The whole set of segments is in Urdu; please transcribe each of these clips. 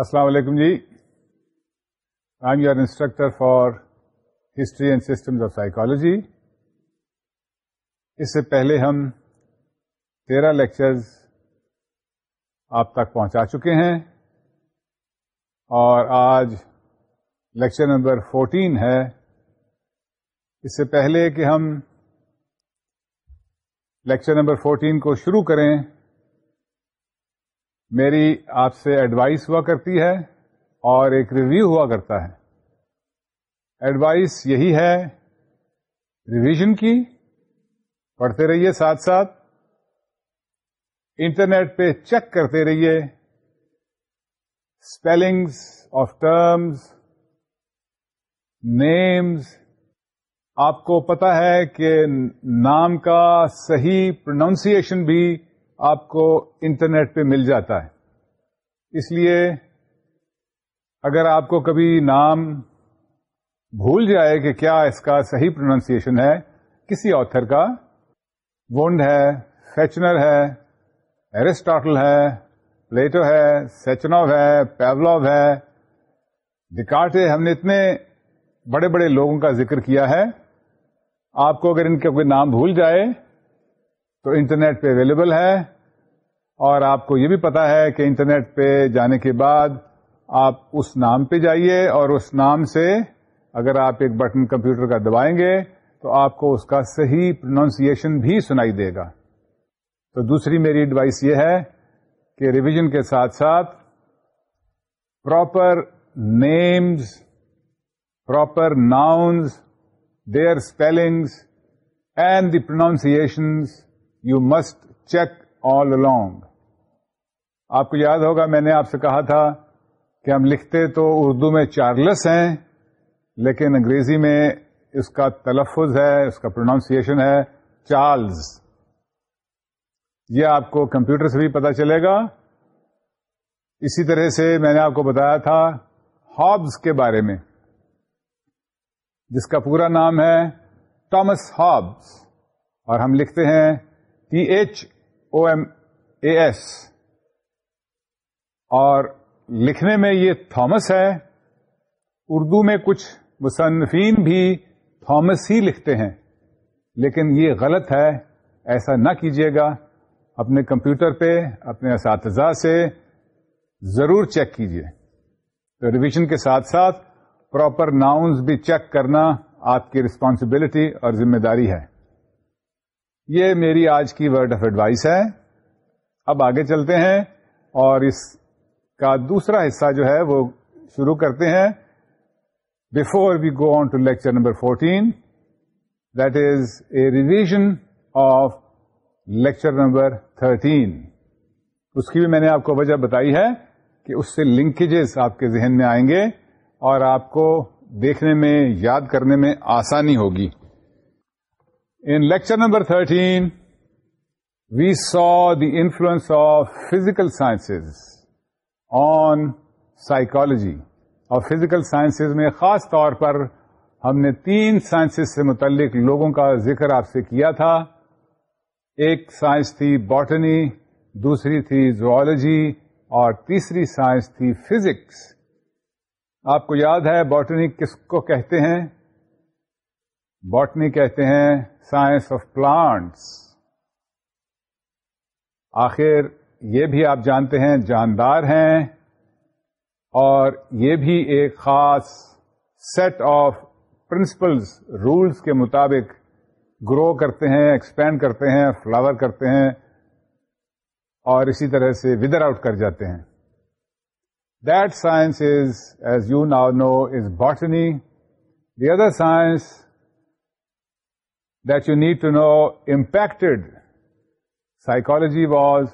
السلام علیکم جی I am your instructor for history and systems of psychology اس سے پہلے ہم تیرہ لیکچرز آپ تک پہنچا چکے ہیں اور آج لیکچر نمبر فورٹین ہے اس سے پہلے کہ ہم لیکچر نمبر فورٹین کو شروع کریں میری آپ سے ایڈوائس ہوا کرتی ہے اور ایک ریویو ہوا کرتا ہے ایڈوائس یہی ہے ریویژن کی پڑھتے رہیے ساتھ ساتھ انٹرنیٹ پہ چیک کرتے رہیے اسپیلنگس آف ٹرمز نیمز آپ کو پتا ہے کہ نام کا صحیح پروناؤنسیشن بھی آپ کو انٹرنیٹ پہ مل جاتا ہے اس لیے اگر آپ کو کبھی نام بھول جائے کہ کیا اس کا صحیح پروننسیشن ہے کسی آتھر کا ونڈ ہے فیچنر ہے ایرسٹاٹل ہے پلیٹو ہے سیچنو ہے پیولو ہے ڈکارٹے ہم نے اتنے بڑے بڑے لوگوں کا ذکر کیا ہے آپ کو اگر ان کا نام بھول جائے تو انٹرنیٹ پہ اویلیبل ہے اور آپ کو یہ بھی پتا ہے کہ انٹرنیٹ پہ جانے کے بعد آپ اس نام پہ جائیے اور اس نام سے اگر آپ ایک بٹن کمپیوٹر کا دبائیں گے تو آپ کو اس کا صحیح پروناؤنسیئشن بھی سنائی دے گا تو دوسری میری ایڈوائس یہ ہے کہ ریویژن کے ساتھ ساتھ proper names proper nouns their spellings and the pronunciations you must check all along آپ کو یاد ہوگا میں نے آپ سے کہا تھا کہ ہم لکھتے تو اردو میں چارلس ہیں لیکن انگریزی میں اس کا تلفظ ہے اس کا پروناؤنسیشن ہے چارلز یہ آپ کو کمپیوٹر سے بھی پتا چلے گا اسی طرح سے میں نے آپ کو بتایا تھا ہابز کے بارے میں جس کا پورا نام ہے ٹامس ہابز اور ہم لکھتے ہیں H O M A S اور لکھنے میں یہ تھامس ہے اردو میں کچھ مصنفین بھی تھامس ہی لکھتے ہیں لیکن یہ غلط ہے ایسا نہ کیجیے گا اپنے کمپیوٹر پہ اپنے اساتذہ سے ضرور چیک کیجیے تو ریویژن کے ساتھ ساتھ پراپر ناؤنز بھی چیک کرنا آپ کی ریسپانسبلٹی اور ذمہ داری ہے یہ میری آج کی ورڈ آف ایڈوائس ہے اب آگے چلتے ہیں اور اس کا دوسرا حصہ جو ہے وہ شروع کرتے ہیں before we go on to lecture number fourteen that is a revision of lecture number thirteen اس کی بھی میں نے آپ کو وجہ بتائی ہے کہ اس سے لنکیجز آپ کے ذہن میں آئیں گے اور آپ کو دیکھنے میں یاد کرنے میں آسانی ہوگی In lecture number 13, we saw the influence of physical sciences on psychology. اور فزیکل میں خاص طور پر ہم نے تین سائنسز سے متعلق لوگوں کا ذکر آپ سے کیا تھا ایک سائنس تھی باٹنی دوسری تھی زوالوجی اور تیسری سائنس تھی فزکس آپ کو یاد ہے باٹنی کس کو کہتے ہیں باٹنی کہتے ہیں سائنس آف پلانٹس آخر یہ بھی آپ جانتے ہیں جاندار ہیں اور یہ بھی ایک خاص سیٹ آف پرنسپلز رولز کے مطابق گرو کرتے ہیں ایکسپینڈ کرتے ہیں فلاور کرتے ہیں اور اسی طرح سے ودر آؤٹ کر جاتے ہیں that science is as you now know is botany the other science need to know impact psychology was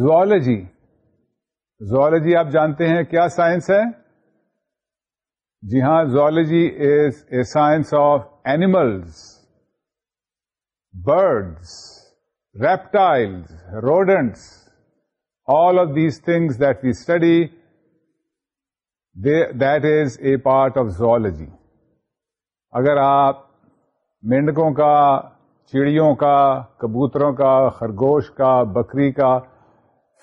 zoology zoology آپ جانتے ہیں کیا سائنس ہے جی ہاں zoology is a science of animals birds reptiles rodents all of these things that we study that is a part of zoology اگر آپ مینڈکوں کا چڑیوں کا کبوتروں کا خرگوش کا بکری کا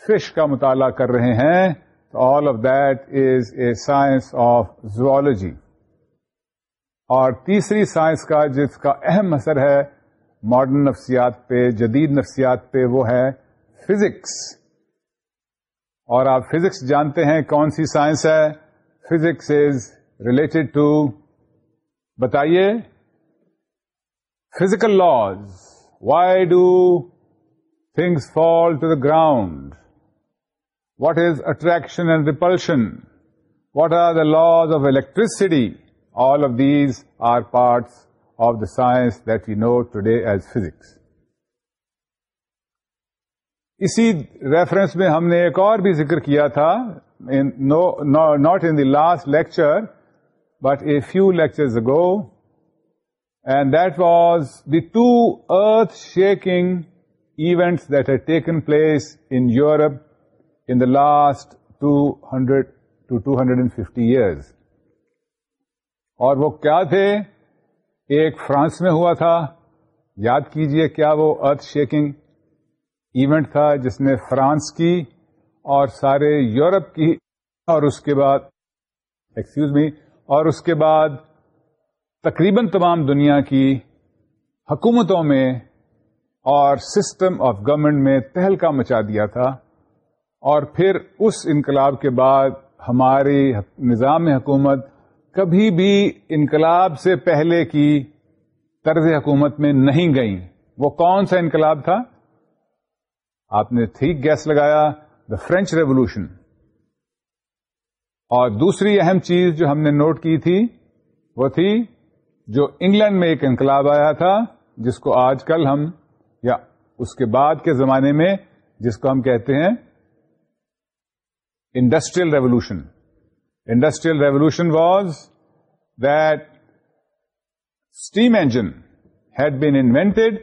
فش کا مطالعہ کر رہے ہیں تو all of that is a science of zoology اور تیسری سائنس کا جس کا اہم اثر ہے ماڈرن نفسیات پہ جدید نفسیات پہ وہ ہے فزکس اور آپ فزکس جانتے ہیں کون سی سائنس ہے فزکس از ریلیٹڈ ٹو بتائیے physical laws why do things fall to the ground what is attraction and repulsion what are the laws of electricity all of these are parts of the science that you know today as as physics اسی ریفرنس میں ہم نے ایک اور بھی ذکر کیا تھا not in the last lecture but a few lecture ago and that was the two earth shaking events that taken place in Europe in the last two hundred to two hundred and fifty years اور وہ کیا تھے ایک فرانس میں ہوا تھا یاد کیجئے کیا وہ ارتھ شیکنگ ایونٹ تھا جس نے فرانس کی اور سارے یورپ کی اور اس کے بعد ایکسکیوز می اور اس کے بعد تقریباً تمام دنیا کی حکومتوں میں اور سسٹم آف گورنمنٹ میں تہلکا مچا دیا تھا اور پھر اس انقلاب کے بعد ہماری نظام حکومت کبھی بھی انقلاب سے پہلے کی طرز حکومت میں نہیں گئی وہ کون سا انقلاب تھا آپ نے ٹھیک گیس لگایا دا فرینچ ریولوشن اور دوسری اہم چیز جو ہم نے نوٹ کی تھی وہ تھی جو انگلینڈ میں ایک انقلاب آیا تھا جس کو آج کل ہم یا اس کے بعد کے زمانے میں جس کو ہم کہتے ہیں industrial revolution industrial revolution was that steam engine had been invented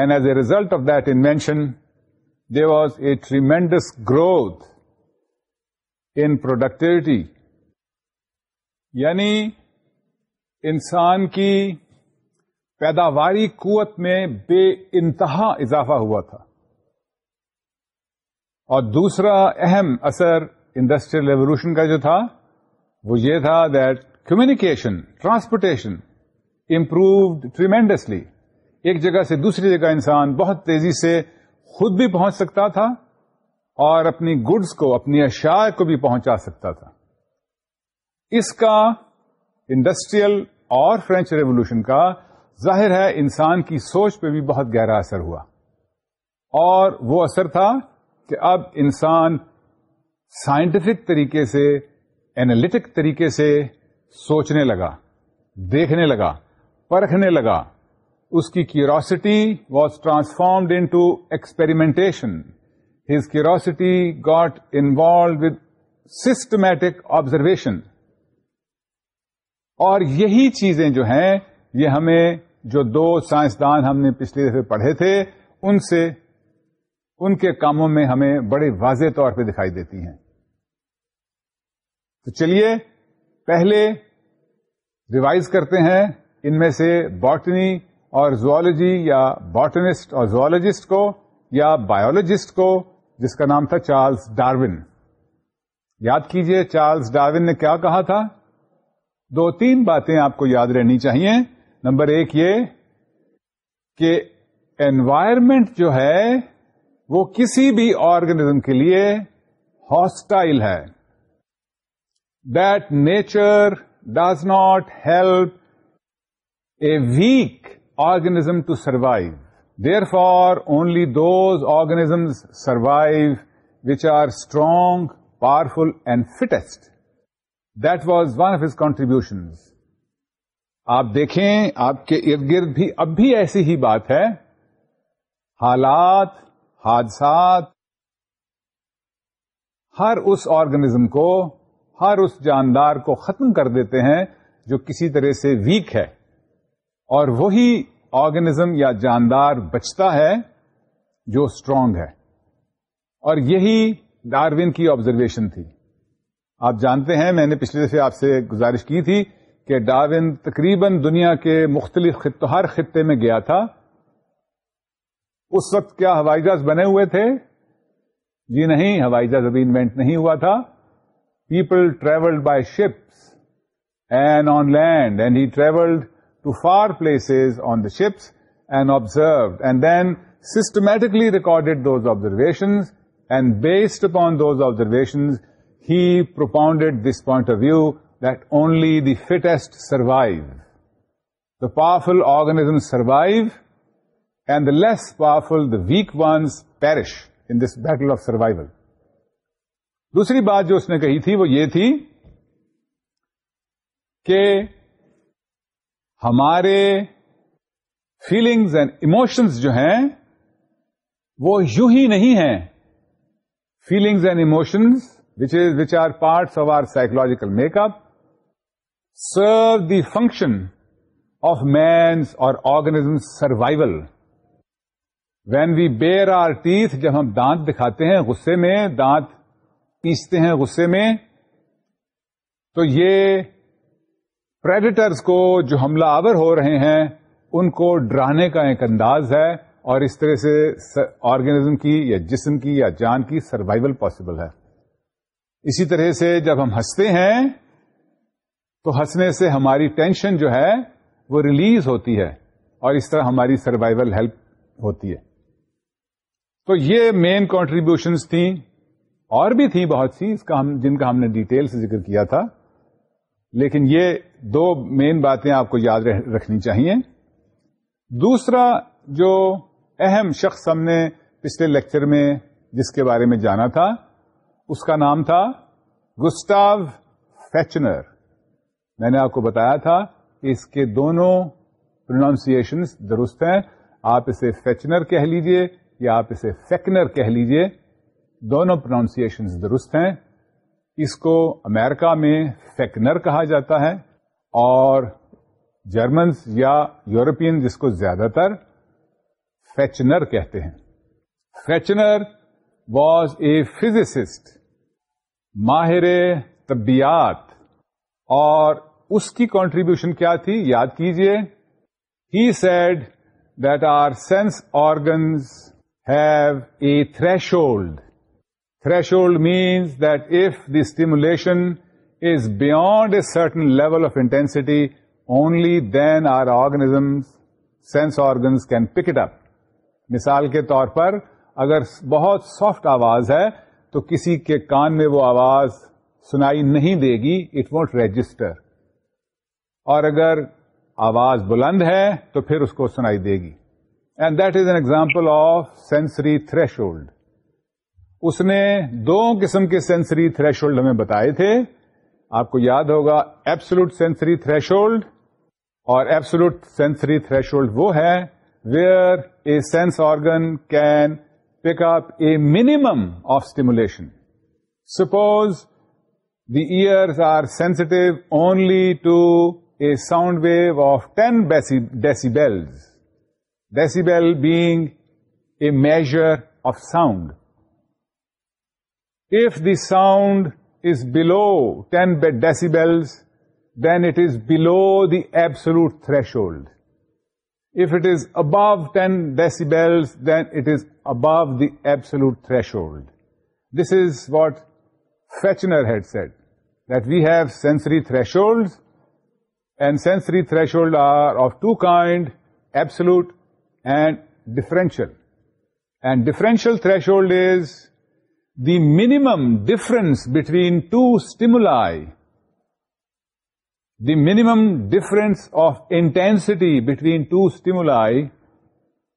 and as a result of that invention they was a tremendous growth in productivity یعنی انسان کی پیداواری قوت میں بے انتہا اضافہ ہوا تھا اور دوسرا اہم اثر انڈسٹریل ریولیوشن کا جو تھا وہ یہ تھا that communication transportation improved tremendously ایک جگہ سے دوسری جگہ انسان بہت تیزی سے خود بھی پہنچ سکتا تھا اور اپنی گڈس کو اپنی اشیاء کو بھی پہنچا سکتا تھا اس کا انڈسٹریل اور فرینچ ریولیوشن کا ظاہر ہے انسان کی سوچ پہ بھی بہت گہرا اثر ہوا اور وہ اثر تھا کہ اب انسان سائنٹیفک طریقے سے اینالیٹک طریقے سے سوچنے لگا دیکھنے لگا پرکھنے لگا اس کی curiosity was transformed into experimentation his curiosity got involve systematic observation اور یہی چیزیں جو ہیں یہ ہمیں جو دو سائنسدان ہم نے پچھلی دفعہ پڑھے تھے ان سے ان کے کاموں میں ہمیں بڑے واضح طور پہ دکھائی دیتی ہیں تو چلیے پہلے ریوائز کرتے ہیں ان میں سے باٹنی اور زوالوجی یا باٹنسٹ اور زوالوجسٹ کو یا بایولوجسٹ کو جس کا نام تھا چارلز ڈاروین یاد کیجئے چارلز ڈارون نے کیا کہا تھا دو تین باتیں آپ کو یاد رہنی چاہیے نمبر ایک یہ کہ انوائرمنٹ جو ہے وہ کسی بھی آرگنیزم کے لیے ہاسٹائل ہے that nature does not help a weak organism to survive therefore only those organisms which are strong powerful and fittest his contribution آپ دیکھیں آپ کے ارد گرد بھی اب بھی ایسی ہی بات ہے حالات حادثات ہر اس آرگنیزم کو ہر اس جاندار کو ختم کر دیتے ہیں جو کسی طرح سے ویک ہے اور وہی آرگنزم یا جاندار بچتا ہے جو اسٹرانگ ہے اور یہی ڈاروین کی آبزرویشن تھی آپ جانتے ہیں میں نے پچھلے سے آپ سے گزارش کی تھی کہ ڈاون تقریباً دنیا کے مختلف ہر خطے میں گیا تھا اس وقت کیا ہوائی جہاز بنے ہوئے تھے جی نہیں ہوائی جہاز ابھی انوینٹ نہیں ہوا تھا people travelled by ships and on land and he travelled to far places on the ships and observe and then systematically recorded those observations and based upon those observations he propounded this point of view that only the fittest survive. The powerful organisms survive and the less powerful, the weak ones perish in this battle of survival. دوسری بات جو اس نے کہی تھی وہ یہ تھی کہ ہمارے فیلنگز اینڈ ایموشنز جو ہیں وہ یوں ہی نہیں ہیں feelings and emotions which is which are parts of our psychological make up serve the function of man اور organism survival when we where are ٹیس جب ہم دانت دکھاتے ہیں غصے میں دانت پیستے ہیں غصے میں تو یہ پریڈیٹرز کو جو حملہ آور ہو رہے ہیں ان کو ڈرانے کا ایک انداز ہے اور اس طرح سے آرگنیزم کی یا جسم کی یا جان کی سروائیول پاسبل ہے اسی طرح سے جب ہم ہنستے ہیں تو ہنسنے سے ہماری ٹینشن جو ہے وہ ریلیز ہوتی ہے اور اس طرح ہماری سروائول ہیلپ ہوتی ہے تو یہ مین کانٹریبیوشنس تھیں اور بھی تھیں بہت سی اس کا ہم جن کا ہم نے ڈیٹیل سے ذکر کیا تھا لیکن یہ دو مین باتیں آپ کو یاد رکھنی چاہیے دوسرا جو اہم شخص ہم نے پچھلے لیکچر میں جس کے بارے میں جانا تھا اس کا نام تھا گسٹاو فیچنر میں نے آپ کو بتایا تھا اس کے دونوں پروناؤنسیشن درست ہیں آپ اسے فیچنر کہہ لیجیے یا آپ اسے فیکنر کہہ لیجیے دونوں پروناؤنسیشن درست ہیں اس کو امیرکا میں فیکنر کہا جاتا ہے اور جرمنس یا یورپین جس کو زیادہ تر فیچنر کہتے ہیں فیچنر واز اے فزسٹ ماہر طبیعت اور اس کی کانٹریبیوشن کیا تھی یاد کیجیے he said that our sense organs have a threshold threshold means that if the stimulation is beyond a certain level of intensity only then our organisms sense organs can pick it up مثال کے طور پر اگر بہت سافٹ آواز ہے تو کسی کے کان میں وہ آواز سنائی نہیں دے گی اٹ وانٹ رجسٹر اور اگر آواز بلند ہے تو پھر اس کو سنائی دے گی and that is an example of sensory threshold اس نے دو قسم کے سینسری تھریش ہولڈ ہمیں بتائے تھے آپ کو یاد ہوگا سینسری تھریش ہولڈ اور ایبسلوٹ سینسری تھریش ہولڈ وہ ہے where a sense organ can pick up a minimum of stimulation. Suppose the ears are sensitive only to a sound wave of 10 decibels, decibel being a measure of sound. If the sound is below 10 decibels, then it is below the absolute threshold. If it is above 10 decibels, then it is above the absolute threshold. This is what Fechner had said, that we have sensory thresholds, and sensory thresholds are of two kinds, absolute and differential. And differential threshold is the minimum difference between two stimuli the minimum difference of intensity between two stimuli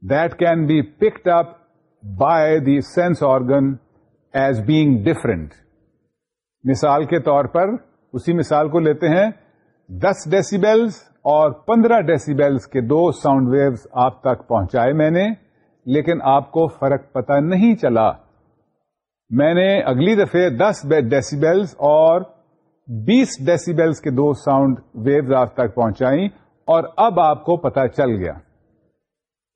that can be picked up by the sense organ as bag different مثال کے طور پر اسی مثال کو لیتے ہیں دس ڈیسیبلس اور پندرہ ڈیسیبیلس کے دو ساؤنڈ ویوز آپ تک پہنچائے میں نے لیکن آپ کو فرق پتہ نہیں چلا میں نے اگلی دفے دس ڈیسیبلس اور بیس ڈیسیبلس کے دو ساؤنڈ ویوز آپ تک پہنچائی اور اب آپ کو پتا چل گیا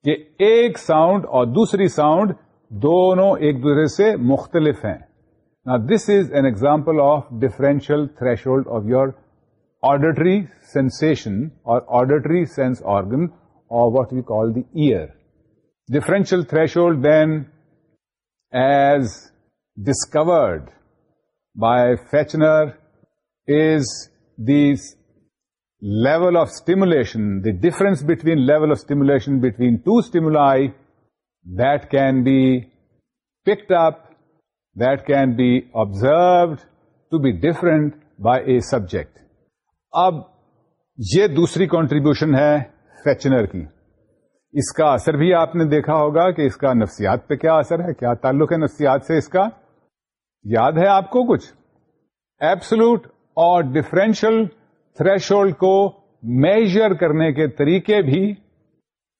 کہ ایک ساؤنڈ اور دوسری ساؤنڈ دونوں ایک دوسرے سے مختلف ہیں this is an example of differential hold of your auditory سینسن اور آڈیٹری سینس آرگن اور what we call the ear differential hold then as discovered by Fechner the of stimulation the difference between level of of between two two stimuli that can be picked up that can be observed to be different by a subject اب یہ دوسری کانٹریبیوشن ہے فیچنر کی اس کا اثر بھی آپ نے دیکھا ہوگا کہ اس کا نفسیات پہ کیا اثر ہے کیا تعلق ہے نفسیات سے اس کا یاد ہے آپ کو کچھ ایبسلوٹ اور ڈفرینشیل تھریشولڈ کو میجر کرنے کے طریقے بھی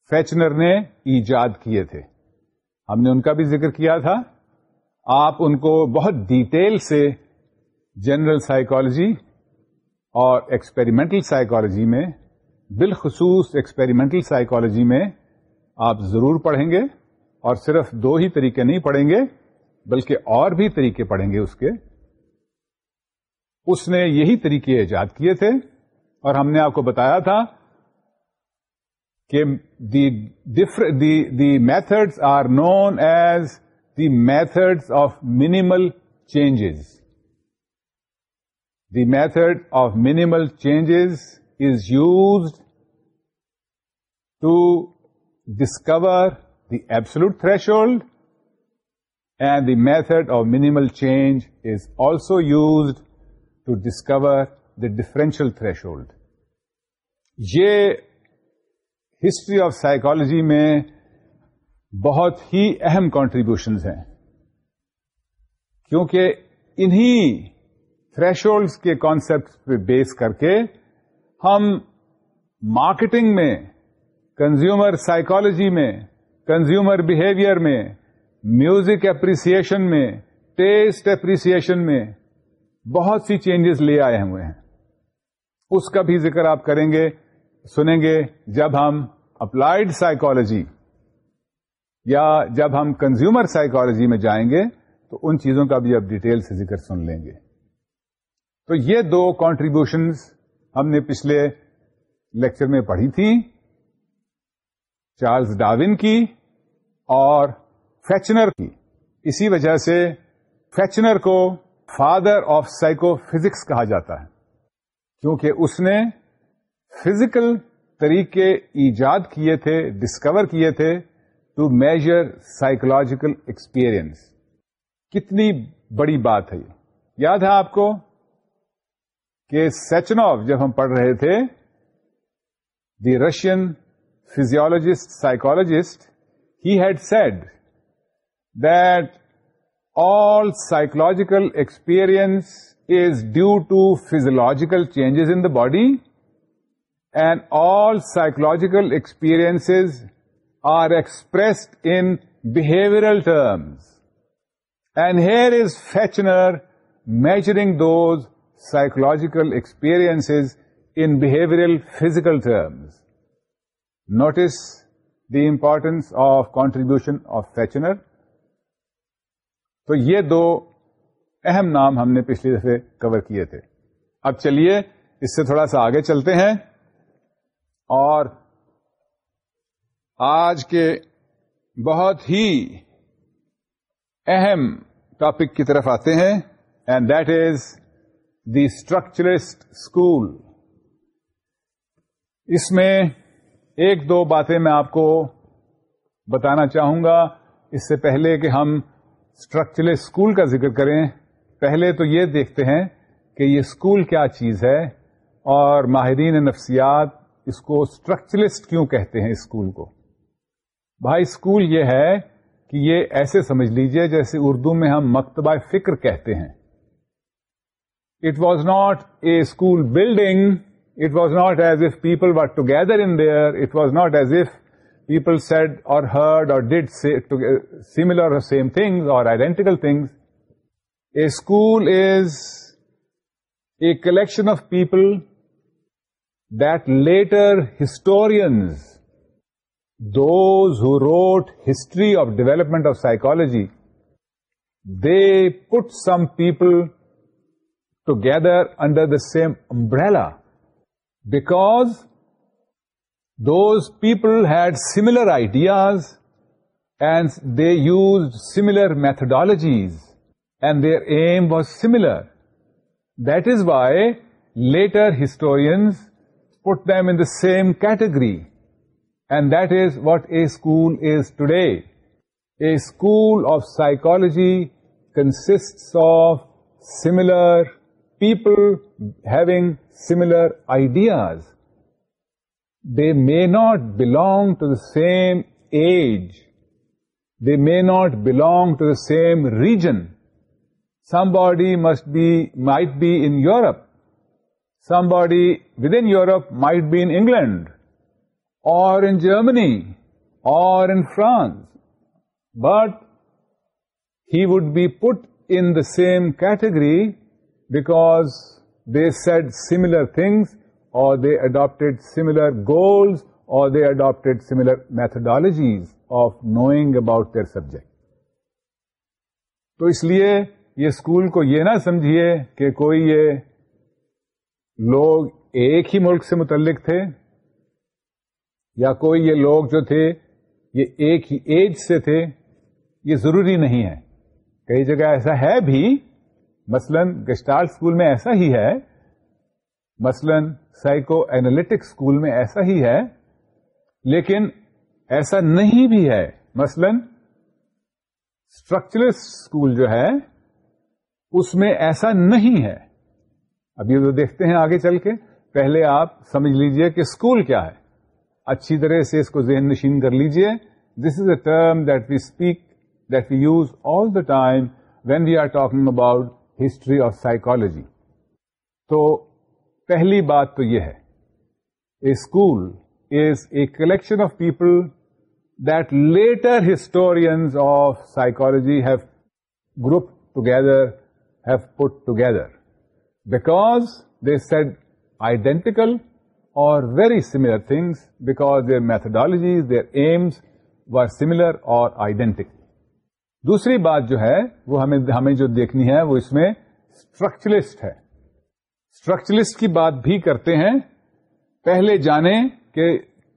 فیچنر نے ایجاد کیے تھے ہم نے ان کا بھی ذکر کیا تھا آپ ان کو بہت ڈیٹیل سے جنرل سائیکالوجی اور ایکسپیریمنٹل سائیکالوجی میں بالخصوص ایکسپیریمنٹل سائیکالوجی میں آپ ضرور پڑھیں گے اور صرف دو ہی طریقے نہیں پڑھیں گے بلکہ اور بھی طریقے پڑھیں گے اس کے اس نے یہی طریقے ایجاد کیے تھے اور ہم نے آپ کو بتایا تھا کہ the methods are known as the method of minimal changes the method of minimal changes is used to discover the absolute threshold and the method of minimal change is also used to discover the differential hold یہ ہسٹری آف سائیکالوجی میں بہت ہی اہم کانٹریبیوشن ہیں کیونکہ انہی تھریش ہولڈس کے کانسپٹ پہ بیس کر کے ہم مارکیٹنگ میں کنزیومر سائیکالوجی میں کنزیومر بہیویئر میں میوزک اپریسیشن میں ٹیسٹ اپریسیشن میں بہت سی چینجز لے آئے ہوئے ہیں اس کا بھی ذکر آپ کریں گے سنیں گے جب ہم اپلائڈ سائیکالوجی یا جب ہم کنزیومر سائیکالوجی میں جائیں گے تو ان چیزوں کا بھی آپ ڈیٹیل سے ذکر سن لیں گے تو یہ دو کانٹریبیوشن ہم نے پچھلے لیکچر میں پڑھی تھی چارلز ڈاوین کی اور فیچنر کی اسی وجہ سے فیچنر کو فادر آف سائیکو فزکس کہا جاتا ہے کیونکہ اس نے فزیکل طریقے ایجاد کیے تھے ڈسکور کیے تھے ٹو میجر سائیکولوجیکل ایکسپیرئنس کتنی بڑی بات ہے یاد ہے آپ کو کہ سیچنوف جب ہم پڑھ رہے تھے the Russian physiologist psychologist had said that all psychological experience is due to physiological changes in the body, and all psychological experiences are expressed in behavioral terms. And here is Fechner measuring those psychological experiences in behavioral physical terms. Notice the importance of contribution of Fechner. تو یہ دو اہم نام ہم نے پچھلی دفعہ کور کیے تھے اب چلیے اس سے تھوڑا سا آگے چلتے ہیں اور آج کے بہت ہی اہم ٹاپک کی طرف آتے ہیں and that is the structuralist school اس میں ایک دو باتیں میں آپ کو بتانا چاہوں گا اس سے پہلے کہ ہم اسٹرکچرل اسکول کا ذکر کریں پہلے تو یہ دیکھتے ہیں کہ یہ اسکول کیا چیز ہے اور ماہرین نفسیات اس کو اسٹرکچرلسٹ کیوں کہتے ہیں اسکول کو بھائی اسکول یہ ہے کہ یہ ایسے سمجھ لیجیے جیسے اردو میں ہم مکتبہ فکر کہتے ہیں it was not a school building it was not as if people were together in there it was not as if people sat or heard or did together similar same thing or identical things a school is a collection of people there who those who wrote history of development of psychology they put people together under the same umbrella back Those people had similar ideas and they used similar methodologies and their aim was similar. That is why later historians put them in the same category, and that is what a school is today. A school of psychology consists of similar people having similar ideas. They may not belong to the same age. They may not belong to the same region. Somebody might be in Europe. Somebody within Europe might be in England, or in Germany, or in France. But he would be put in the same category because they said similar things they adapted similar goals اور they adapted similar methodologies of knowing about their subject تو اس لیے یہ اسکول کو یہ نہ سمجھیے کہ کوئی یہ لوگ ایک ہی ملک سے متعلق تھے یا کوئی یہ لوگ جو تھے یہ ایک ہی ایج سے تھے یہ ضروری نہیں ہے کئی جگہ ایسا ہے بھی مثلاً گشتال اسکول میں ایسا ہی ہے مثلا سائیکو اینالٹک اسکول میں ایسا ہی ہے لیکن ایسا نہیں بھی ہے مثلا اسٹرکچرس اسکول جو ہے اس میں ایسا نہیں ہے اب یہ تو دیکھتے ہیں آگے چل کے پہلے آپ سمجھ لیجئے کہ اسکول کیا ہے اچھی طرح سے اس کو ذہن نشین کر لیجئے this is a term that we speak that we use all the time when we are talking about history of psychology تو پہلی بات تو یہ ہے school is a collection of people that later horn of psychology have group together have put together because they said identical or very similar things because their methodologies their aims were similar or identical دوسری بات جو ہے وہ ہمیں جو دیکھنی ہے وہ اس میں اسٹرکچرسٹ ہے اسٹرکچرسٹ کی بات بھی کرتے ہیں پہلے جانے کہ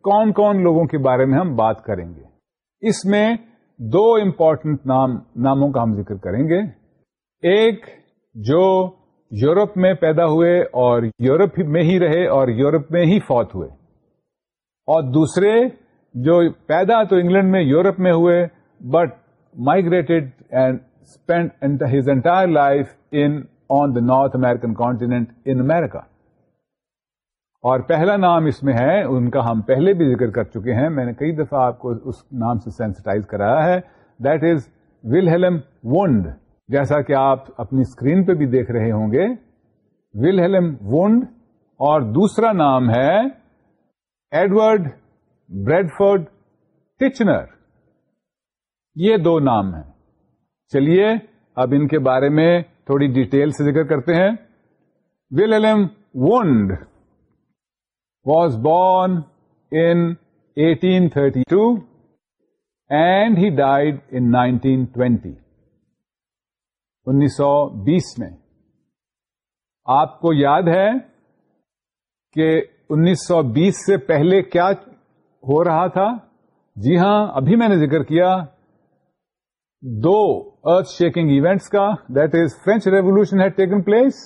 کون کون لوگوں کے بارے میں ہم بات کریں گے اس میں دو امپورٹنٹ نام ناموں کا ہم ذکر کریں گے ایک جو یورپ میں پیدا ہوئے اور یورپ میں ہی رہے اور یورپ میں ہی فوت ہوئے اور دوسرے جو پیدا تو انگلینڈ میں یورپ میں ہوئے but migrated and spend his entire life in on the north American continent in America اور پہلا نام اس میں ہے ان کا ہم پہلے بھی ذکر کر چکے ہیں میں نے کئی دفعہ آپ کو اس نام سے سینسٹائز کرایا ہے that is Wilhelm Wundt جیسا کہ آپ اپنی اسکرین پہ بھی دیکھ رہے ہوں گے ول ہیلم ونڈ اور دوسرا نام ہے ایڈورڈ بریڈفرڈ ٹچنر یہ دو نام ہیں چلیے اب ان کے بارے میں تھوڑی ڈیٹیل سے ذکر کرتے ہیں Wilhelm Wundt was born in 1832 and he died in 1920 انیس سو بیس میں آپ کو یاد ہے کہ انیس سو بیس سے پہلے کیا ہو رہا تھا جی ہاں ابھی میں نے ذکر کیا دو ارتھ شیکنگ ایونٹس کا that is French revolution had taken place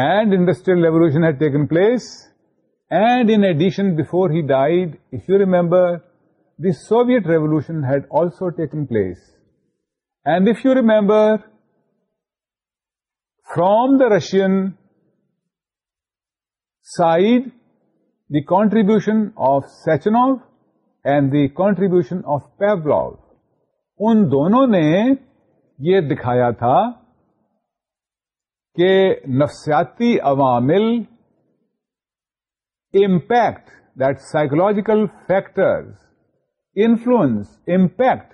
and industrial revolution had taken place and in addition before he died if you remember the Soviet revolution had also taken place and if you remember from the Russian side the contribution of Sechenov and the contribution of Pavlov ان دونوں نے یہ دکھایا تھا کہ نفسیاتی عوامل impact that psychological factors influence impact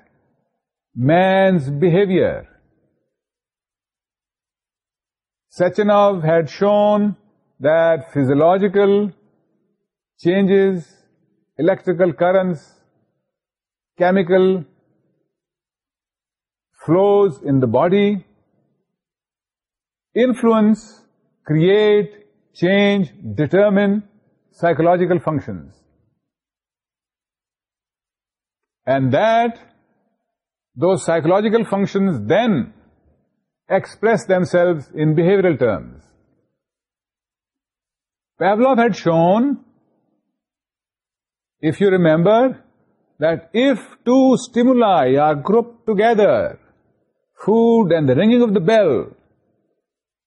man's behaviour such of had shown that physiological changes electrical currents chemical flows in the body influence, create, change, determine psychological functions. And that, those psychological functions then express themselves in behavioral terms. Pavlov had shown, if you remember, that if two stimuli are grouped together, food and the ringing of the bell.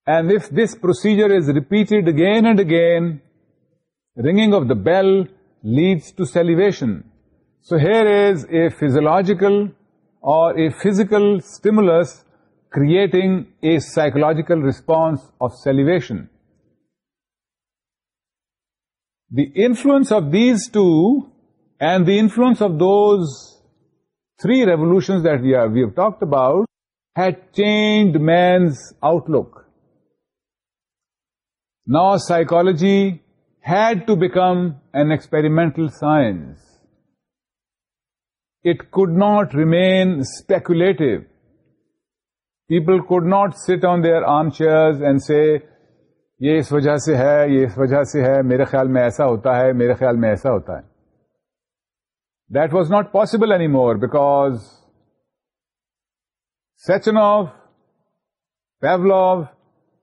And if this procedure is repeated again and again, ringing of the bell leads to salivation. So here is a physiological or a physical stimulus creating a psychological response of salivation. The influence of these two and the influence of those three revolutions that we have talked about changed changed outlook Now psychology had to become an experimental science it could not remain speculative people could not sit on their armchairs chairs and سے یہ اس وجہ سے ہے یہ اس وجہ سے ہے میرے خیال میں ایسا ہوتا ہے میرے خیال میں ایسا ہوتا ہے that was not possible any more because Sechenov, Pavlov,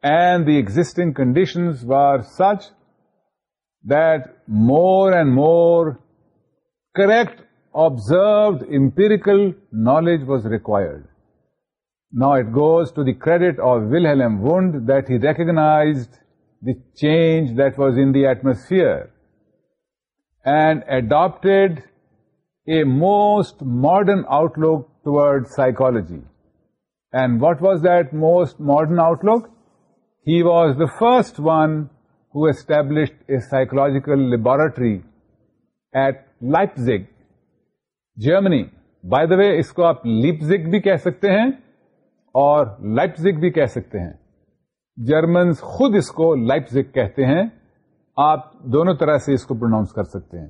and the existing conditions were such that more and more correct, observed, empirical knowledge was required. Now it goes to the credit of Wilhelm Wundt that he recognized the change that was in the atmosphere and adopted a most modern outlook towards psychology. And what was that most modern outlook he was the first one who established a psychological laboratory at Leipzig Germany by the way اس کو آپ لیپزیک بھی کہہ سکتے ہیں اور لائبزیک بھی کہہ سکتے ہیں جرمنس خود اس کو لائبزیک کہتے ہیں آپ دونوں طرح سے اس کو پرناؤنس کر سکتے ہیں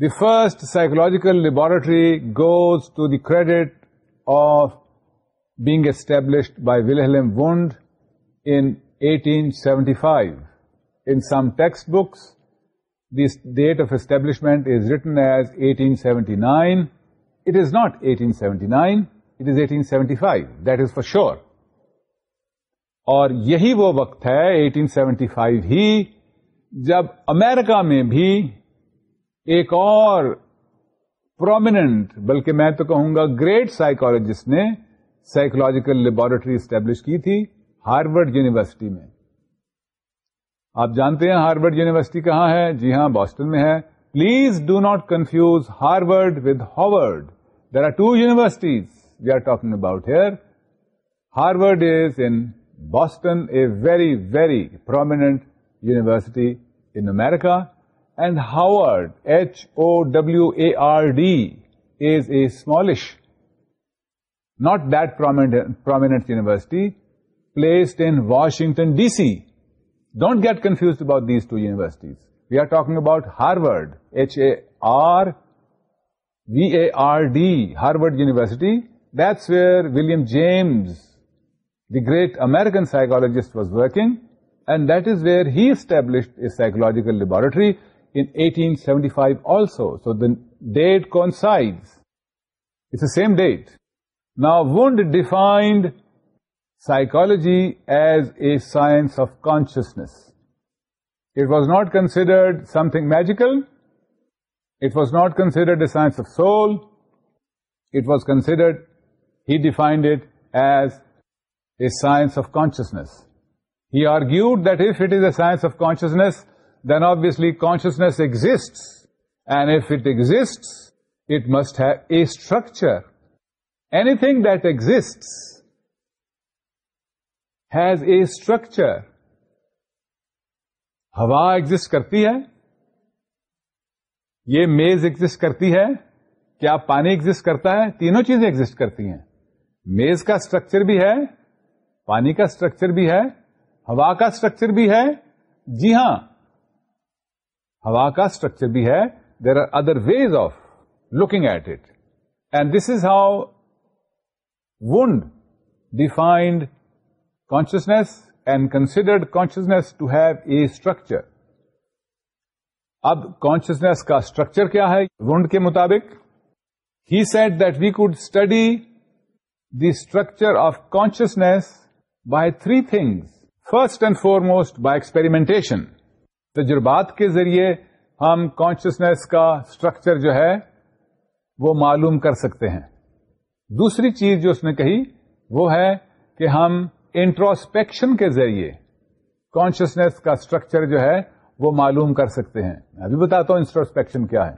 the first psychological laboratory goes to the credit of being established by Wilhelm Wundt in 1875. In some textbooks, this date of establishment is written as 1879. It is not 1879, it is 1875, that is for sure. اور یہی وہ وقت ہے 1875 ہی جب امریکہ میں بھی ایک اور پرومیننٹ بلکہ میں تو کہوں گا گریٹ سائیکالوجسٹ نے سائیکولوجیکل لیبوریٹری اسٹیبلش کی تھی ہاروڈ یونیورسٹی میں آپ جانتے ہیں ہاروڈ یونیورسٹی کہاں ہے جی ہاں باسٹن میں ہے please do not confuse Harvard with Howard there are two universities we are talking about here Harvard is in Boston a very very prominent university in America and Howard H O W A R D is a smallish not that prominent university, placed in Washington, D.C. Don't get confused about these two universities. We are talking about Harvard, H-A-R-V-A-R-D, Harvard University. That's where William James, the great American psychologist, was working, and that is where he established a psychological laboratory in 1875 also. So the date coincides. It's the same date. Now, Wundt defined psychology as a science of consciousness. It was not considered something magical. It was not considered a science of soul. It was considered, he defined it as a science of consciousness. He argued that if it is a science of consciousness, then obviously consciousness exists. And if it exists, it must have a structure. ی thing that exit has a structure ہَا ایگزٹ کرتی ہے یہ میز ایگزٹ کرتی ہے کیا پانی ایگزٹ کرتا ہے تینوں چیزیں ایگزٹ کرتی ہیں میز کا اسٹرکچر بھی ہے پانی کا اسٹرکچر بھی ہے ہا کا اسٹرکچر بھی ہے جی ہاں ہا کا اسٹرکچر بھی ہے there are other ways of looking at it and this is how wound defined consciousness and considered consciousness to have a structure اب کانشیسنیس کا اسٹرکچر کیا ہے ونڈ کے مطابق he said that we could study the structure of consciousness by three things first and foremost by experimentation تجربات کے ذریعے ہم کانشیسنیس کا اسٹرکچر جو ہے وہ معلوم کر سکتے ہیں دوسری چیز جو اس نے کہی وہ ہے کہ ہم انٹروسپیکشن کے ذریعے کانشیسنیس کا اسٹرکچر جو ہے وہ معلوم کر سکتے ہیں میں ابھی بتاتا ہوں انٹروسپیکشن کیا ہے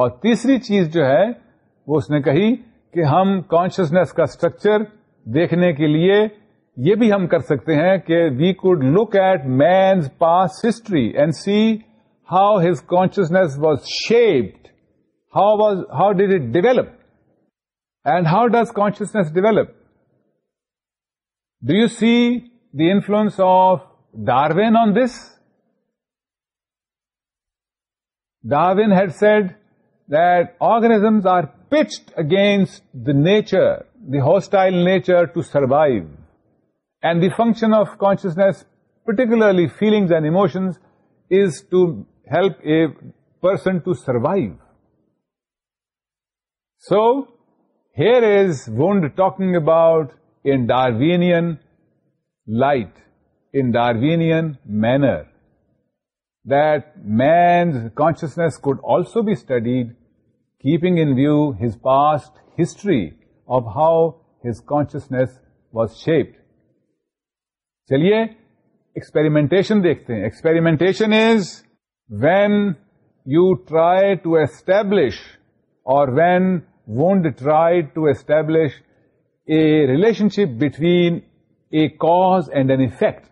اور تیسری چیز جو ہے وہ اس نے کہی کہ ہم کانشیسنیس کا اسٹرکچر دیکھنے کے لیے یہ بھی ہم کر سکتے ہیں کہ we could look at man's past history and see how his consciousness was shaped how was how did it develop And how does consciousness develop? Do you see the influence of Darwin on this? Darwin had said that organisms are pitched against the nature, the hostile nature, to survive. And the function of consciousness, particularly feelings and emotions, is to help a person to survive. So, talking about in Darwinian light in Darwinian manner that man consciousness could also be studied keeping in view his past history of how his consciousness was shaped چلیے ایکسپیریمنٹشن دیکھتے ہیں experiment is when you try to establish or when want try to establish a relation ship between a cause and an effect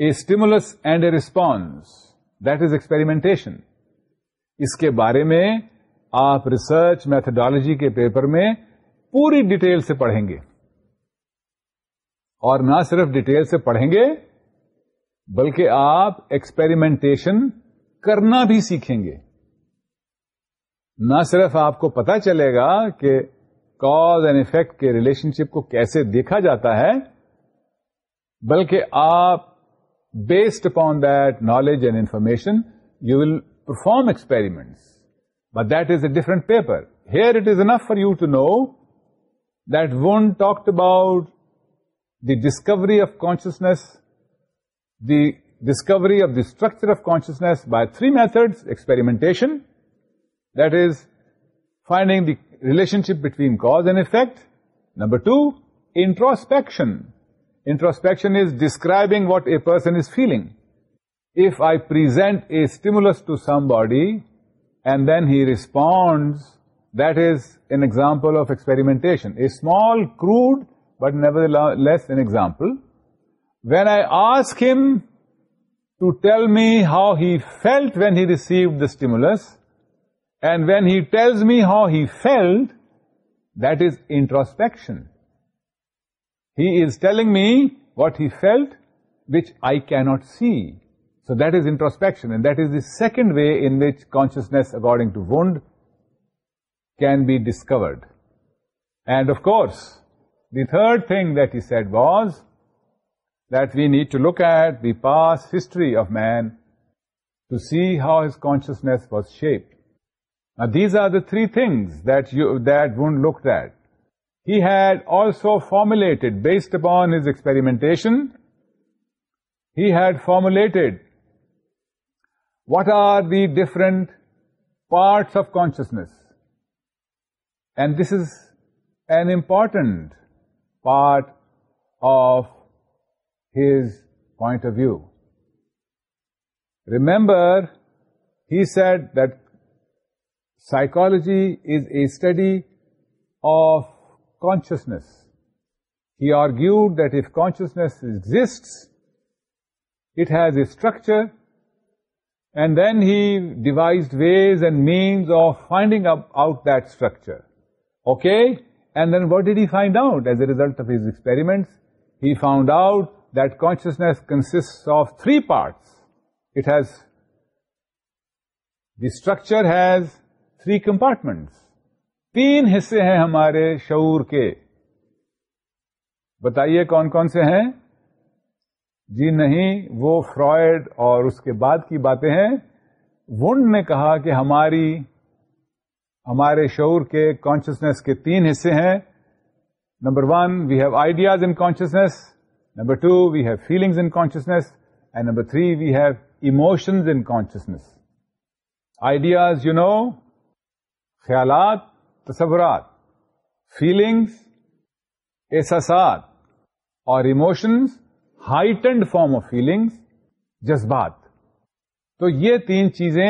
a stimulus and a That that is اس کے بارے میں آپ ریسرچ میتھڈالوجی کے پیپر میں پوری ڈیٹیل سے پڑھیں گے اور نہ صرف ڈیٹیل سے پڑھیں گے بلکہ آپ ایکسپیریمنٹیشن کرنا بھی سیکھیں گے نہ صرف آپ کو پتا چلے گا کہ کاز اینڈ افیکٹ کے ریلیشن شپ کو کیسے دیکھا جاتا ہے بلکہ آپ based upon that knowledge and information you will perform experiments but that is a different paper here it is enough for you to know that Wundt talked about the discovery of consciousness the discovery of the structure of consciousness by three method experimentation That is, finding the relationship between cause and effect. Number two, introspection. Introspection is describing what a person is feeling. If I present a stimulus to somebody and then he responds, that is an example of experimentation. A small, crude, but nevertheless an example. When I ask him to tell me how he felt when he received the stimulus, and when he tells me how he felt, that is introspection. He is telling me what he felt, which I cannot see. So that is introspection, and that is the second way in which consciousness, according to Wundt, can be discovered. And of course, the third thing that he said was that we need to look at the past history of man to see how his consciousness was shaped. Now these are the three things that Wundt looked at. He had also formulated, based upon his experimentation, he had formulated what are the different parts of consciousness. And this is an important part of his point of view. Remember, he said that Psychology is a study of consciousness. He argued that if consciousness exists, it has a structure, and then he devised ways and means of finding out that structure. Okay? And then what did he find out as a result of his experiments? He found out that consciousness consists of three parts. It has, the structure has three compartments تین حصے ہیں ہمارے شعور کے بتائیے کون کون سے ہیں جی نہیں وہ فرائڈ اور اس کے بعد کی باتیں ہیں ونڈ نے کہا کہ ہماری ہمارے شعور کے کانشیسنیس کے تین حصے ہیں number one we have ideas in consciousness number two we have feelings in consciousness and number three we have emotions in consciousness ideas you know خیالات تصورات فیلنگس احساسات اور emotions heightened form of feelings جذبات تو یہ تین چیزیں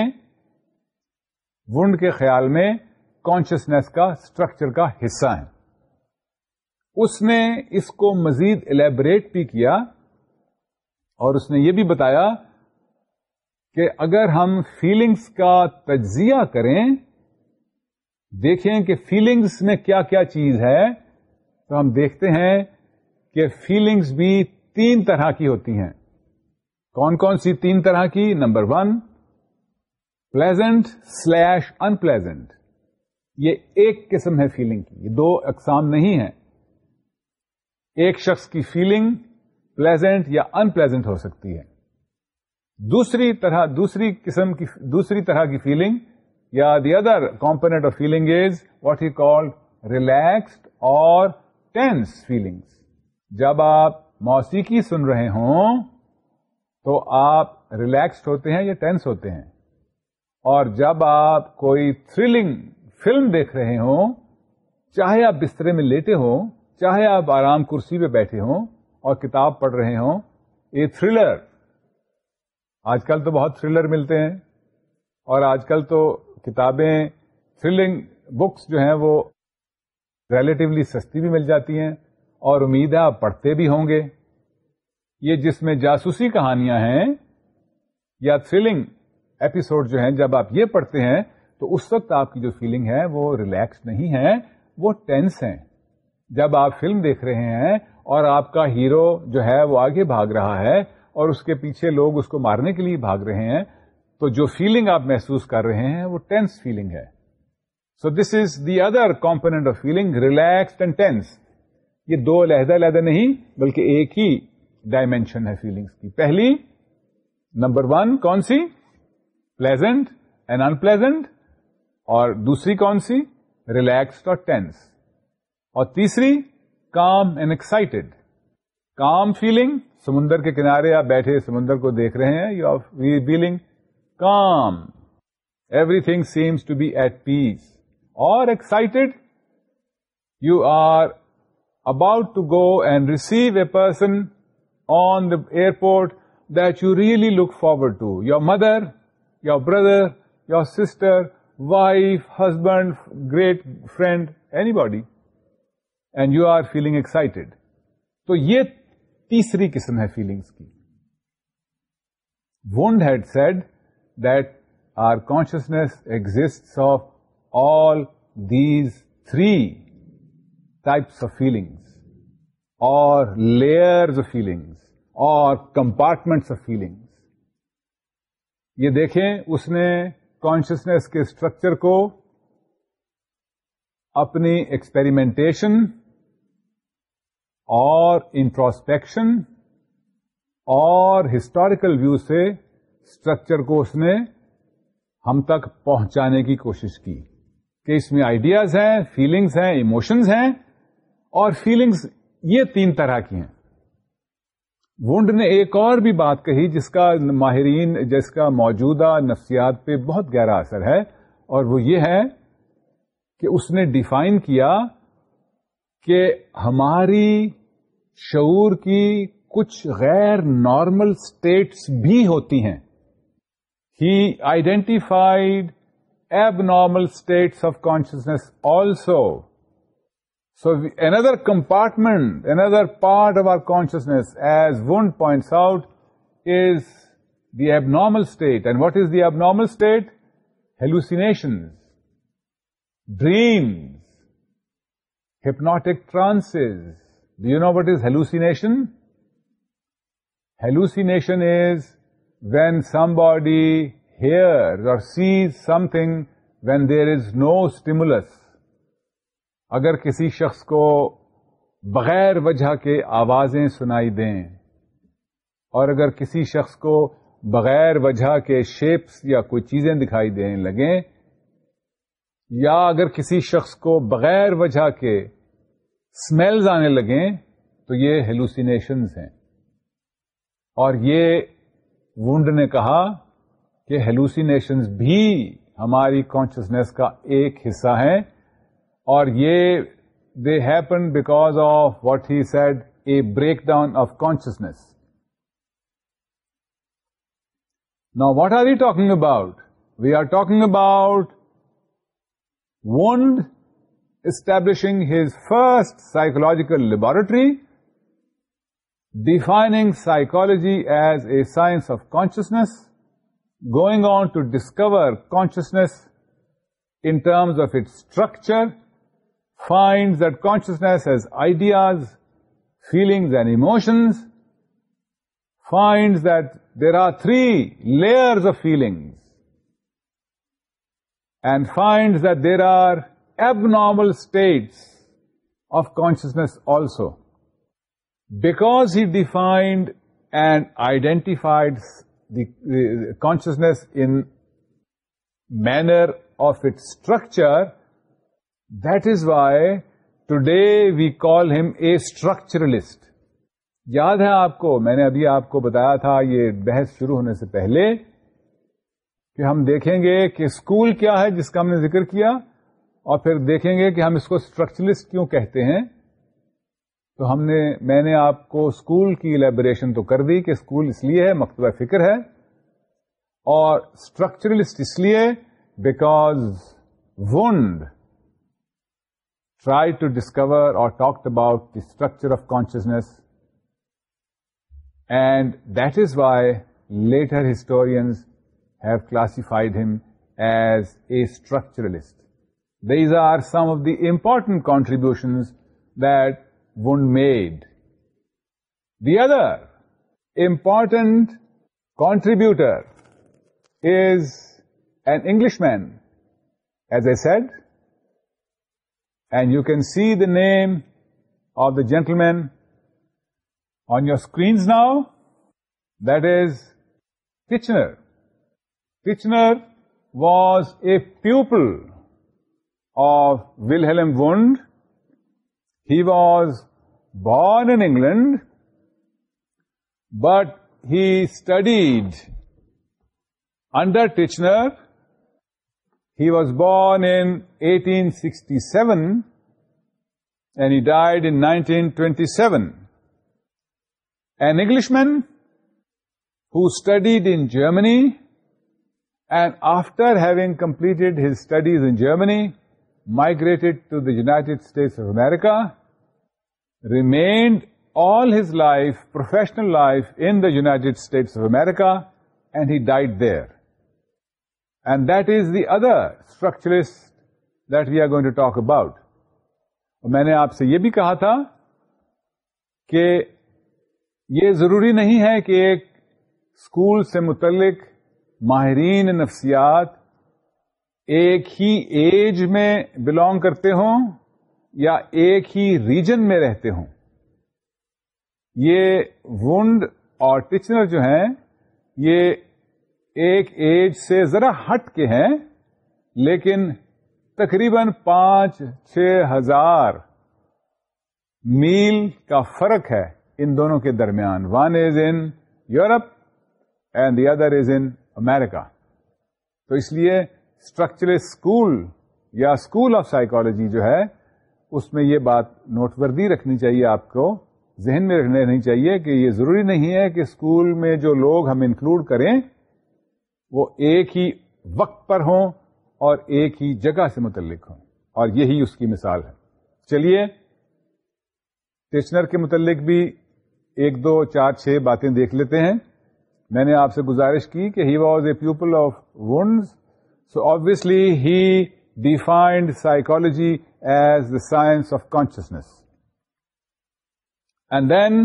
ونڈ کے خیال میں کانشیسنیس کا اسٹرکچر کا حصہ ہیں اس نے اس کو مزید الیبریٹ بھی کیا اور اس نے یہ بھی بتایا کہ اگر ہم فیلنگس کا تجزیہ کریں دیکھیں کہ فیلنگس میں کیا کیا چیز ہے تو ہم دیکھتے ہیں کہ فیلنگس بھی تین طرح کی ہوتی ہیں کون کون سی تین طرح کی number one pleasant slash unpleasant یہ ایک قسم ہے فیلنگ کی یہ دو اقسام نہیں ہے ایک شخص کی فیلنگ پلیزنٹ یا ان پلیزنٹ ہو سکتی ہے دوسری طرح دوسری قسم کی دوسری طرح کی فیلنگ یا the other component of feeling is what he called relaxed or tense جب آپ موسیقی سن رہے ہوں تو آپ ریلیکسڈ ہوتے ہیں یا ٹینس ہوتے ہیں اور جب آپ کوئی تھرلنگ فلم دیکھ رہے ہوں چاہے آپ بسترے میں لیٹے ہوں چاہے آپ آرام کرسی پہ بیٹھے ہوں اور کتاب پڑھ رہے ہوں یہ تھرلر آج کل تو بہت تھرلر ملتے ہیں اور آج کل تو کتابیں تھرلنگ بکس جو ہیں وہ ریلیٹیولی سستی بھی مل جاتی ہیں اور امید ہے آپ پڑھتے بھی ہوں گے یہ جس میں جاسوسی کہانیاں ہیں یا تھرلنگ ایپیسوڈ جو ہیں جب آپ یہ پڑھتے ہیں تو اس وقت آپ کی جو فیلنگ ہے وہ ریلیکس نہیں ہے وہ ٹینس ہیں جب آپ فلم دیکھ رہے ہیں اور آپ کا ہیرو جو ہے وہ آگے بھاگ رہا ہے اور اس کے پیچھے لوگ اس کو مارنے کے لیے بھاگ رہے ہیں تو جو فیلنگ آپ محسوس کر رہے ہیں وہ ٹینس فیلنگ ہے so this is the other component of feeling relax and tense یہ دو علیحدہ علیحدہ نہیں بلکہ ایک ہی ڈائمینشن ہے فیلنگس کی پہلی نمبر ون کون سی پلیزنٹ اینڈ ان پلیزنٹ اور دوسری کون سی ریلیکس اور ٹینس اور تیسری calm and excited calm feeling سمندر کے کنارے آپ بیٹھے سمندر کو دیکھ رہے ہیں you are feeling calm everything seems to be at peace or excited you are about to go and receive a person on the airport that you really look forward to your mother your brother your sister wife husband great friend anybody and you are feeling excited تو یہ تیسری قسم ہے فیلنگس کی ونٹ ہیڈ سیٹ ر consciousness exit of all these three types of feelings اور لیئر فیلنگس اور کمپارٹمنٹس آف فیلنگس یہ دیکھیں اس نے کانشیسنیس کے اسٹرکچر کو اپنی ایکسپریمنٹ اور انٹروسپیکشن اور ہسٹوریکل ویو سے اسٹرکچر کو اس نے ہم تک پہنچانے کی کوشش کی کہ اس میں آئیڈیاز ہیں فیلنگس ہیں ایموشنز ہیں اور فیلنگس یہ تین طرح کی ہیں وونڈ نے ایک اور بھی بات کہی جس کا ماہرین جس کا موجودہ نفسیات پہ بہت گہرا اثر ہے اور وہ یہ ہے کہ اس نے ڈیفائن کیا کہ ہماری شعور کی کچھ غیر نارمل اسٹیٹس بھی ہوتی ہیں He identified abnormal states of consciousness also. So another compartment, another part of our consciousness, as Wundt points out, is the abnormal state. And what is the abnormal state? Hallucinations, dreams, hypnotic trances. Do you know what is hallucination? Hallucination is when somebody hair or something something when there is no stimulus اگر کسی شخص کو بغیر وجہ کے آوازیں سنائی دیں اور اگر کسی شخص کو بغیر وجہ کے شیپس یا کوئی چیزیں دکھائی دینے لگیں یا اگر کسی شخص کو بغیر وجہ کے اسمیلز آنے لگیں تو یہ ہیلوسینیشنز ہیں اور یہ وونڈ نے کہا کہ ہیلوسینیشنز بھی ہماری کانشیسنیس کا ایک حصہ ہے اور یہ they happen because of what he said a breakdown of consciousness نا what are you talking about we are talking about Wundt establishing his first psychological laboratory defining psychology as a science of consciousness, going on to discover consciousness in terms of its structure, finds that consciousness has ideas, feelings and emotions, finds that there are 3 layers of feelings, and finds that there are abnormal states of consciousness also. Because he defined and identified the consciousness in manner of it structure that is why today we call ہم اے اسٹرکچرلسٹ یاد ہے آپ کو میں نے ابھی آپ کو بتایا تھا یہ بحث شروع ہونے سے پہلے کہ ہم دیکھیں گے کہ اسکول کیا ہے جس کا ہم نے ذکر کیا اور پھر دیکھیں گے کہ ہم اس کو اسٹرکچرلسٹ کیوں کہتے ہیں تو ہم نے میں نے آپ کو اسکول کی الیبریشن تو کر دی کہ اسکول اس لیے ہے مکتبہ فکر ہے اور اسٹرکچرلسٹ اس لیے because Wundt try to discover اور talk about the structure of consciousness and that is why later historians have classified him as a structuralist these are some of the important contributions that wound made. The other important contributor is an Englishman, as I said, and you can see the name of the gentleman on your screens now, that is Titchener. Titchener was a pupil of Wilhelm Wundt he was born in England, but he studied under Titchener. He was born in 1867 and he died in 1927. An Englishman who studied in Germany, and after having completed his studies in Germany, migrated to the United States of America, remained all his life, professional life, in the United States of America, and he died there. And that is the other structuralist that we are going to talk about. میں نے آپ سے یہ بھی کہا تھا کہ یہ ضروری نہیں ہے کہ ایک اسکول سے متعلق ماہرین نفسیات ایک ہی ایج میں بلونگ کرتے ہوں یا ایک ہی ریجن میں رہتے ہوں یہ ونڈ اور ٹچنر جو ہیں یہ ایک ایج سے ذرا ہٹ کے ہیں لیکن تقریباً پانچ چھ ہزار میل کا فرق ہے ان دونوں کے درمیان one is in Europe and the other is in America تو اس لیے اسٹرکچرل اسکول یا اسکول آف سائیکولوجی جو ہے اس میں یہ بات نوٹ وردی رکھنی چاہیے آپ کو ذہن میں رکھنے نہیں چاہیے کہ یہ ضروری نہیں ہے کہ اسکول میں جو لوگ ہم انکلوڈ کریں وہ ایک ہی وقت پر ہوں اور ایک ہی جگہ سے متعلق ہوں اور یہی اس کی مثال ہے چلیے اسٹیشنر کے متعلق بھی ایک دو چار چھ باتیں دیکھ لیتے ہیں میں نے آپ سے گزارش کی کہ he was a pupil of Wundt's so obviously he defined psychology as the science of consciousness and then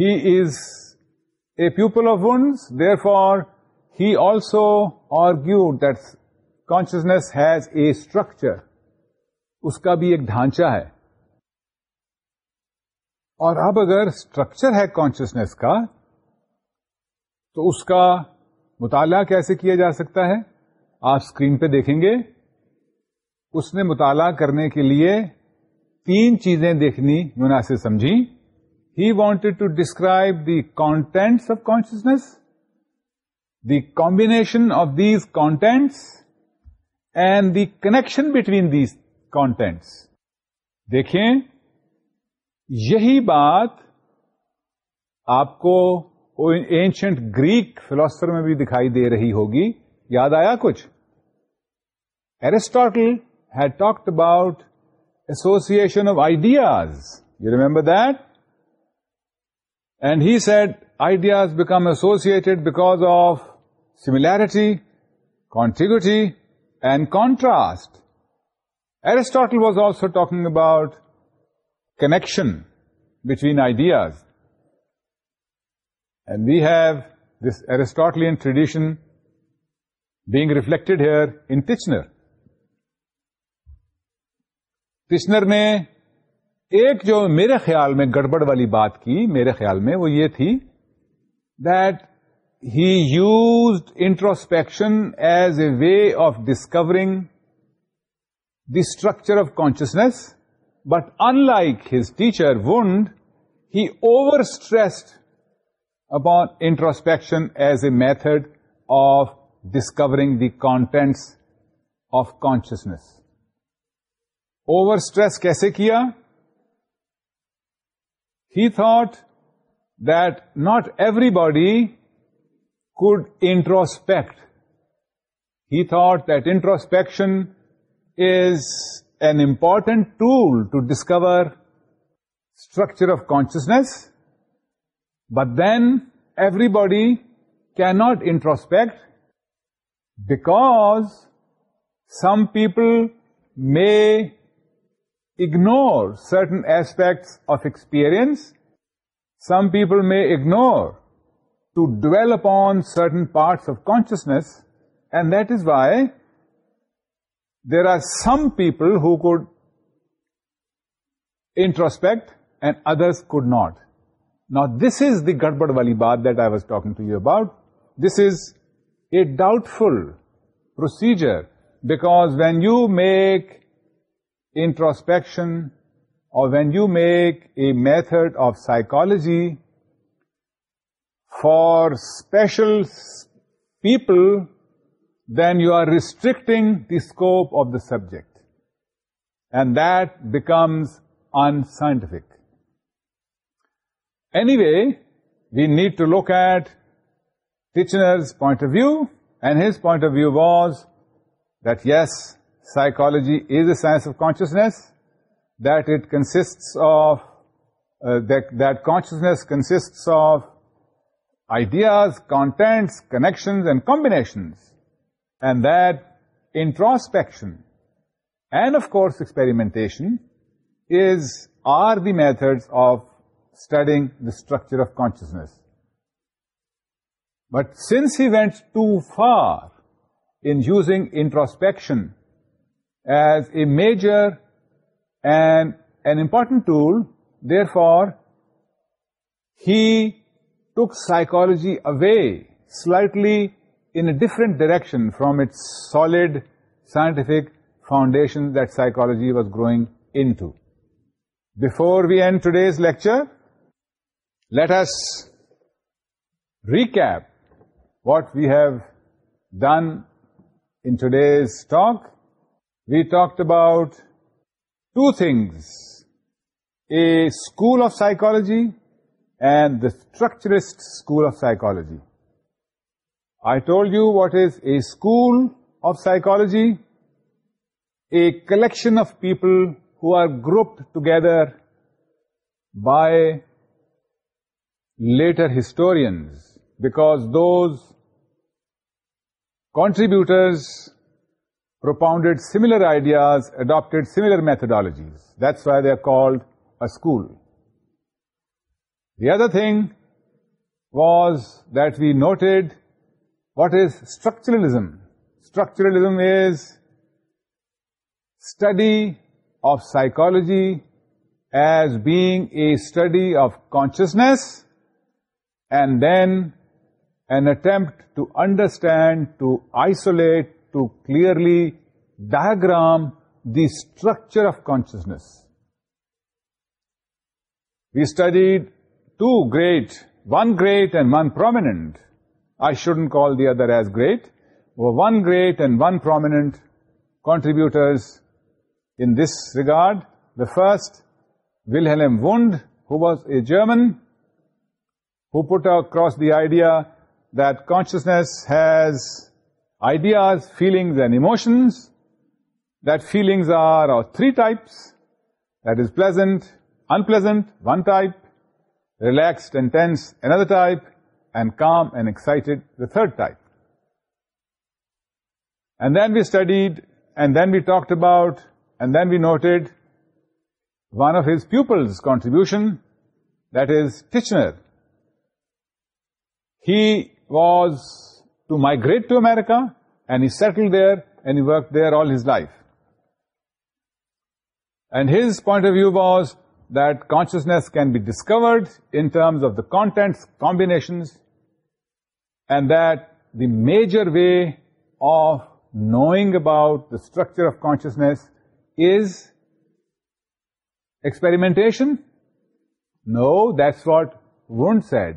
he is a pupil of Wundt's there he he also that consciousness has consciousness has a structure اس کا بھی ایک ڈھانچہ ہے اور اب اگر اسٹرکچر ہے کانشیسنیس کا تو اس کا مطالعہ کیسے کیا جا سکتا ہے آپ اسکرین پہ دیکھیں گے اس نے مطالعہ کرنے کے لیے تین چیزیں دیکھنی مناسب سمجھی he wanted to describe the contents of consciousness the combination of these contents and the connection between these contents دیکھیں یہی بات آپ کو اینشنٹ گریک فلاسفر میں بھی دکھائی دے رہی ہوگی یاد آیا کچھ Aristotle had talked about association of ideas. You remember that? And he said ideas become associated because of similarity, contiguity, and contrast. Aristotle was also talking about connection between ideas. And we have this Aristotelian tradition being reflected here in Titchener. Kushner نے ایک جو میرے خیال میں گڑبڑ والی بات کی میرے خیال میں وہ یہ تھی that he used introspection as a way of discovering the structure of consciousness but unlike his teacher Wundt he over stressed upon introspection as a method of discovering the contents of consciousness overstress کیسے کیا he thought that not everybody could introspect he thought that introspection is an important tool to discover structure of consciousness but then everybody can not introspect because some people may ignore certain aspects of experience some people may ignore to develop on certain parts of conscious and that is why there are some people who could introspect and others could not not this is the گڑبڑ والی بات that I was talking to you about this is a doubtful procedure because we you make introspection, or when you make a method of psychology for special people, then you are restricting the scope of the subject, and that becomes unscientific. Anyway, we need to look at Titchener's point of view, and his point of view was that yes, psychology is a science of consciousness, that it consists of, uh, that consciousness consists of ideas, contents, connections and combinations, and that introspection and of course experimentation are the methods of studying the structure of consciousness. But since he went too far in using introspection as a major and an important tool. Therefore, he took psychology away slightly in a different direction from its solid scientific foundation that psychology was growing into. Before we end today's lecture, let us recap what we have done in today's talk we talked about two things, a school of psychology and the structurist school of psychology. I told you what is a school of psychology, a collection of people who are grouped together by later historians, because those contributors propounded similar ideas, adopted similar methodologies. That's why they are called a school. The other thing was that we noted what is structuralism. Structuralism is study of psychology as being a study of consciousness and then an attempt to understand, to isolate, to clearly diagram the structure of consciousness. We studied two great, one great and one prominent. I shouldn't call the other as great. One great and one prominent contributors in this regard. The first, Wilhelm Wundt, who was a German, who put across the idea that consciousness has ideas, feelings and emotions. That feelings are three types, that is pleasant, unpleasant, one type, relaxed and tense, another type, and calm and excited, the third type. And then we studied, and then we talked about, and then we noted one of his pupils' contribution, that is Titchener. He was to migrate to America, and he settled there and he worked there all his life. And his point of view was that consciousness can be discovered in terms of the contents, combinations, and that the major way of knowing about the structure of consciousness is experimentation. No, that's what Wundt said.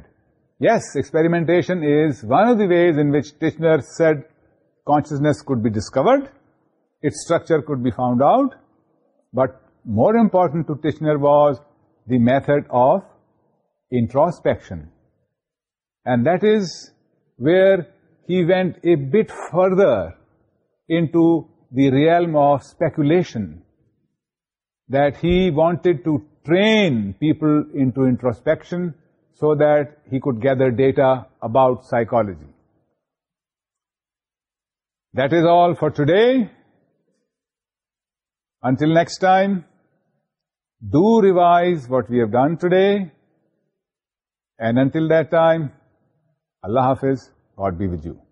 Yes, experimentation is one of the ways in which Titchener said consciousness could be discovered, its structure could be found out, but more important to Titchener was the method of introspection. And that is where he went a bit further into the realm of speculation, that he wanted to train people into introspection so that he could gather data about psychology that is all for today until next time do revise what we have done today and until that time Allah حافظ واٹ بی وو